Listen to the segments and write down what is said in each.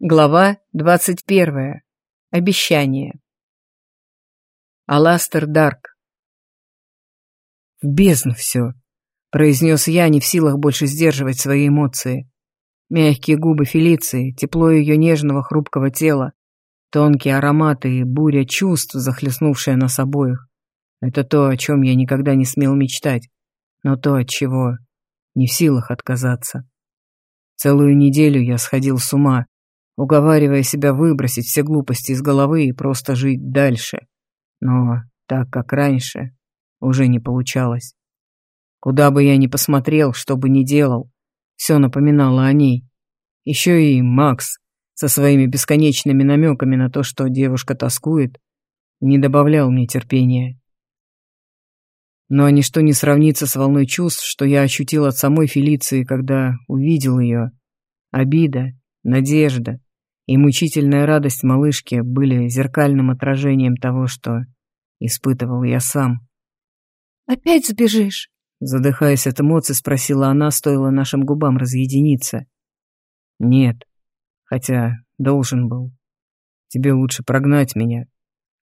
Глава двадцать первая. Обещание. Аластер Дарк. «В бездну все», — произнес я, не в силах больше сдерживать свои эмоции. Мягкие губы Фелиции, тепло ее нежного хрупкого тела, тонкие ароматы и буря чувств, захлестнувшая нас обоих. Это то, о чем я никогда не смел мечтать, но то, от чего не в силах отказаться. Целую неделю я сходил с ума, уговаривая себя выбросить все глупости из головы и просто жить дальше. Но так, как раньше, уже не получалось. Куда бы я ни посмотрел, что бы ни делал, все напоминало о ней. Еще и Макс со своими бесконечными намеками на то, что девушка тоскует, не добавлял мне терпения. Но ничто не сравнится с волной чувств, что я ощутил от самой Фелиции, когда увидел ее. Обида, надежда, и мучительная радость малышки были зеркальным отражением того, что испытывал я сам. «Опять сбежишь?» Задыхаясь от эмоций, спросила она, стоило нашим губам разъединиться. «Нет, хотя должен был. Тебе лучше прогнать меня,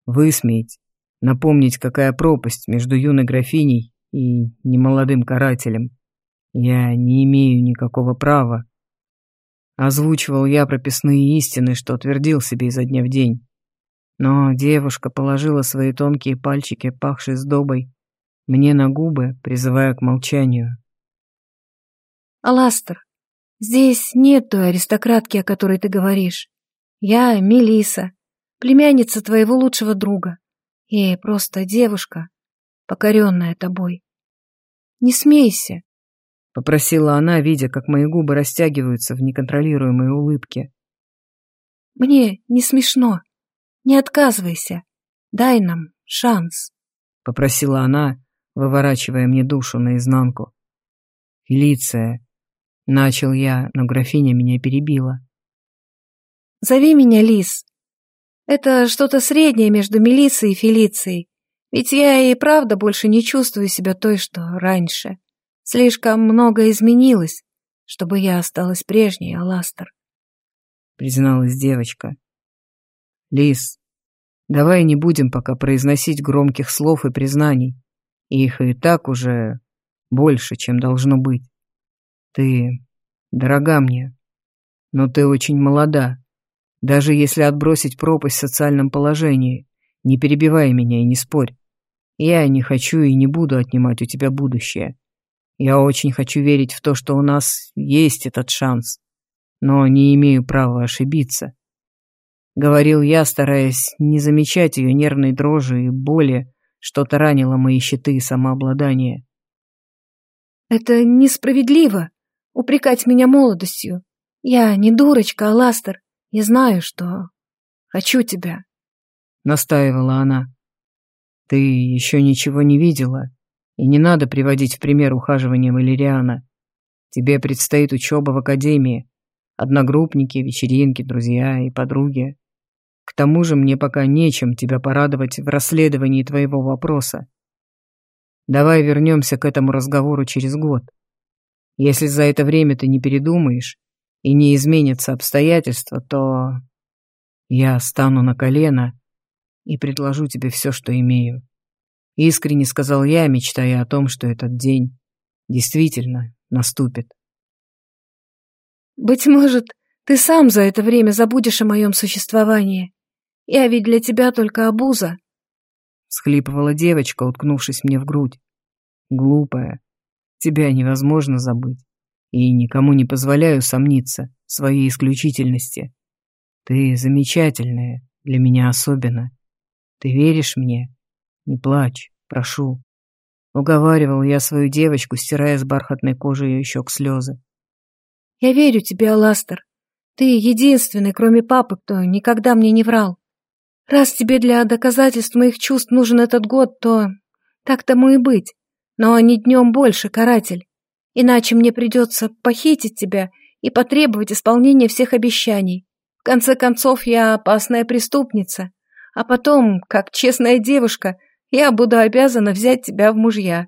высмеять, напомнить, какая пропасть между юной графиней и немолодым карателем. Я не имею никакого права Озвучивал я прописные истины, что твердил себе изо дня в день. Но девушка положила свои тонкие пальчики, пахшие сдобой, мне на губы, призывая к молчанию. «Аластер, здесь нет той аристократки, о которой ты говоришь. Я Мелиса, племянница твоего лучшего друга, и просто девушка, покоренная тобой. Не смейся, — попросила она, видя, как мои губы растягиваются в неконтролируемой улыбке. «Мне не смешно. Не отказывайся. Дай нам шанс», — попросила она, выворачивая мне душу наизнанку. «Фелиция», — начал я, но графиня меня перебила. «Зови меня Лис. Это что-то среднее между Мелиссой и Фелицией, ведь я и правда больше не чувствую себя той, что раньше». Слишком много изменилось, чтобы я осталась прежней, Аластер. Призналась девочка. Лис, давай не будем пока произносить громких слов и признаний. Их и так уже больше, чем должно быть. Ты дорога мне, но ты очень молода. Даже если отбросить пропасть в социальном положении, не перебивай меня и не спорь. Я не хочу и не буду отнимать у тебя будущее. Я очень хочу верить в то, что у нас есть этот шанс, но не имею права ошибиться. Говорил я, стараясь не замечать ее нервной дрожи и боли, что-то ранило мои щиты и самообладание. «Это несправедливо, упрекать меня молодостью. Я не дурочка, а Ластер. Я знаю, что хочу тебя», — настаивала она. «Ты еще ничего не видела, и не надо приводить в пример ухаживания Валериана. Тебе предстоит учеба в академии, одногруппники, вечеринки, друзья и подруги. К тому же мне пока нечем тебя порадовать в расследовании твоего вопроса. Давай вернемся к этому разговору через год. Если за это время ты не передумаешь и не изменятся обстоятельства, то я стану на колено и предложу тебе все, что имею. Искренне сказал я, мечтая о том, что этот день действительно наступит. «Быть может, ты сам за это время забудешь о моем существовании. Я ведь для тебя только обуза», — схлипывала девочка, уткнувшись мне в грудь. «Глупая, тебя невозможно забыть, и никому не позволяю сомниться в своей исключительности. Ты замечательная, для меня особенно. Ты веришь мне?» «Не плачь, прошу». Уговаривал я свою девочку, стирая с бархатной кожи ее щек слезы. «Я верю тебе, Аластер. Ты единственный, кроме папы, кто никогда мне не врал. Раз тебе для доказательств моих чувств нужен этот год, то так тому и быть. Но не днем больше, каратель. Иначе мне придется похитить тебя и потребовать исполнения всех обещаний. В конце концов, я опасная преступница. А потом, как честная девушка, я буду обязана взять тебя в мужья.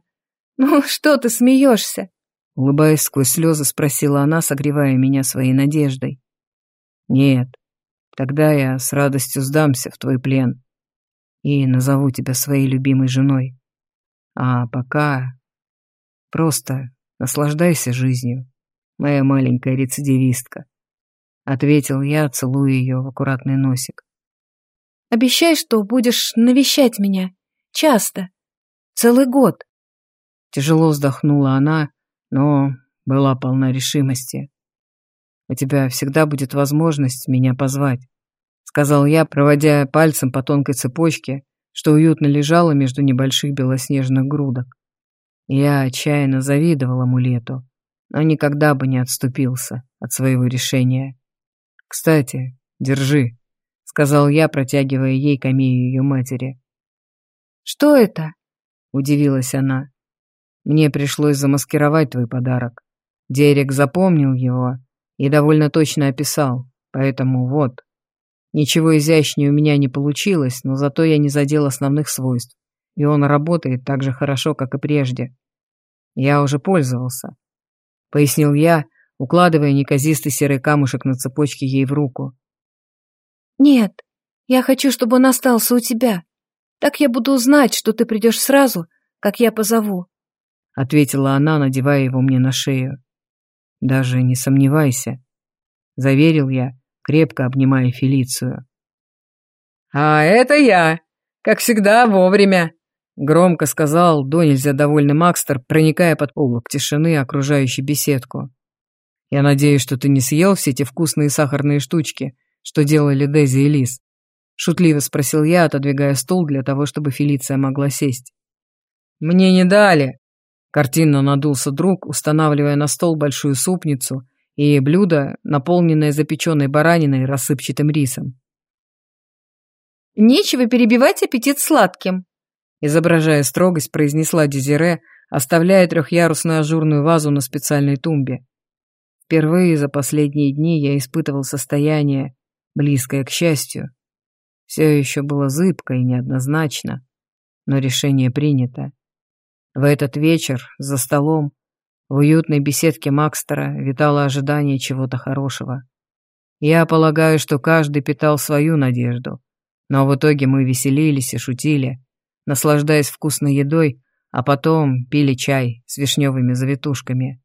Ну, что ты смеешься?» Улыбаясь сквозь слезы, спросила она, согревая меня своей надеждой. Нет, тогда я с радостью сдамся в твой плен и назову тебя своей любимой женой. А пока просто наслаждайся жизнью, моя маленькая рецидивистка. Ответил я, целуя ее в аккуратный носик. Обещай, что будешь навещать меня. Часто. Целый год. Тяжело вздохнула она, но была полна решимости. «У тебя всегда будет возможность меня позвать», — сказал я, проводя пальцем по тонкой цепочке, что уютно лежала между небольших белоснежных грудок. Я отчаянно завидовал амулету, но никогда бы не отступился от своего решения. «Кстати, держи», — сказал я, протягивая ей камею ее матери. «Что это?» — удивилась она. «Мне пришлось замаскировать твой подарок. Дерек запомнил его и довольно точно описал, поэтому вот. Ничего изящнее у меня не получилось, но зато я не задел основных свойств, и он работает так же хорошо, как и прежде. Я уже пользовался», — пояснил я, укладывая неказистый серый камушек на цепочке ей в руку. «Нет, я хочу, чтобы он остался у тебя. Так я буду знать, что ты придешь сразу, как я позову», — ответила она, надевая его мне на шею. «Даже не сомневайся», — заверил я, крепко обнимая Фелицию. «А это я, как всегда, вовремя», — громко сказал до нельзя довольный Макстер, проникая под полок тишины, окружающей беседку. Я надеюсь, что ты не съел все эти вкусные сахарные штучки, что делали Дейзи и Лис. Шутливо спросил я, отодвигая стул для того, чтобы Фелиция могла сесть. Мне не дали. Картинно надулся друг, устанавливая на стол большую супницу и блюдо, наполненное запеченной бараниной и рассыпчатым рисом. «Нечего перебивать аппетит сладким», изображая строгость, произнесла Дезире, оставляя трехъярусную ажурную вазу на специальной тумбе. Впервые за последние дни я испытывал состояние, близкое к счастью. Все еще было зыбко и неоднозначно, но решение принято. В этот вечер за столом в уютной беседке Макстера витало ожидание чего-то хорошего. Я полагаю, что каждый питал свою надежду, но в итоге мы веселились и шутили, наслаждаясь вкусной едой, а потом пили чай с вишневыми завитушками.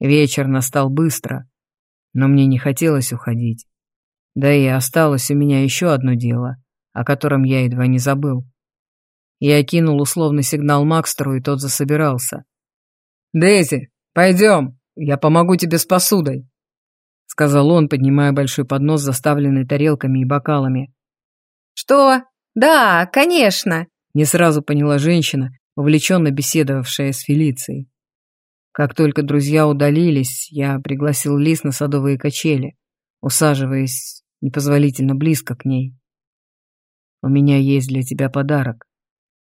Вечер настал быстро, но мне не хотелось уходить. Да и осталось у меня еще одно дело, о котором я едва не забыл. Я кинул условный сигнал Макстеру, и тот засобирался. «Дейзи, пойдем, я помогу тебе с посудой», — сказал он, поднимая большой поднос, заставленный тарелками и бокалами. «Что? Да, конечно», — не сразу поняла женщина, увлеченно беседовавшая с Фелицией. Как только друзья удалились, я пригласил Лис на садовые качели, усаживаясь непозволительно близко к ней. «У меня есть для тебя подарок.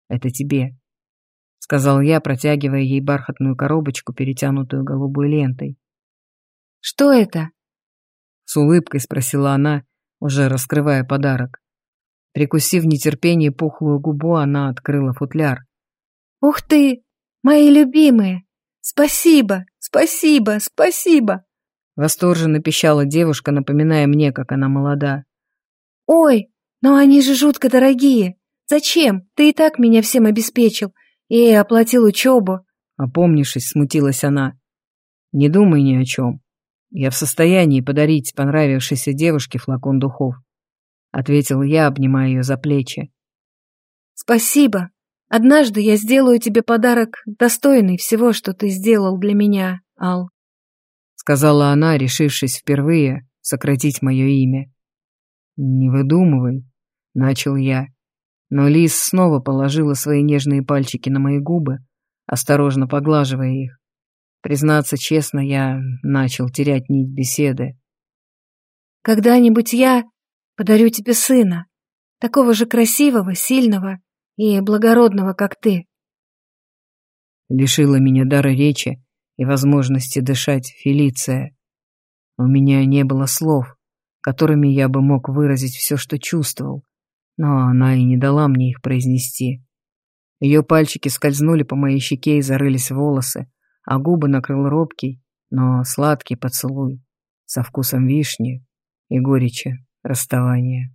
Это тебе», — сказал я, протягивая ей бархатную коробочку, перетянутую голубой лентой. «Что это?» — с улыбкой спросила она, уже раскрывая подарок. Прикусив нетерпение пухлую губу, она открыла футляр. «Ух ты! Мои любимые!» «Спасибо! Спасибо! Спасибо!» Восторженно пищала девушка, напоминая мне, как она молода. «Ой, но они же жутко дорогие! Зачем? Ты и так меня всем обеспечил и оплатил учебу!» Опомнившись, смутилась она. «Не думай ни о чем. Я в состоянии подарить понравившейся девушке флакон духов», ответил я, обнимая ее за плечи. «Спасибо!» Однажды я сделаю тебе подарок, достойный всего, что ты сделал для меня, Ал. Сказала она, решившись впервые сократить мое имя. Не выдумывай, начал я. Но Лис снова положила свои нежные пальчики на мои губы, осторожно поглаживая их. Признаться честно, я начал терять нить беседы. «Когда-нибудь я подарю тебе сына, такого же красивого, сильного и благородного, как ты. Лишила меня дара речи и возможности дышать Фелиция. У меня не было слов, которыми я бы мог выразить все, что чувствовал, но она и не дала мне их произнести. Ее пальчики скользнули по моей щеке и зарылись в волосы, а губы накрыл робкий, но сладкий поцелуй со вкусом вишни и горечи расставания.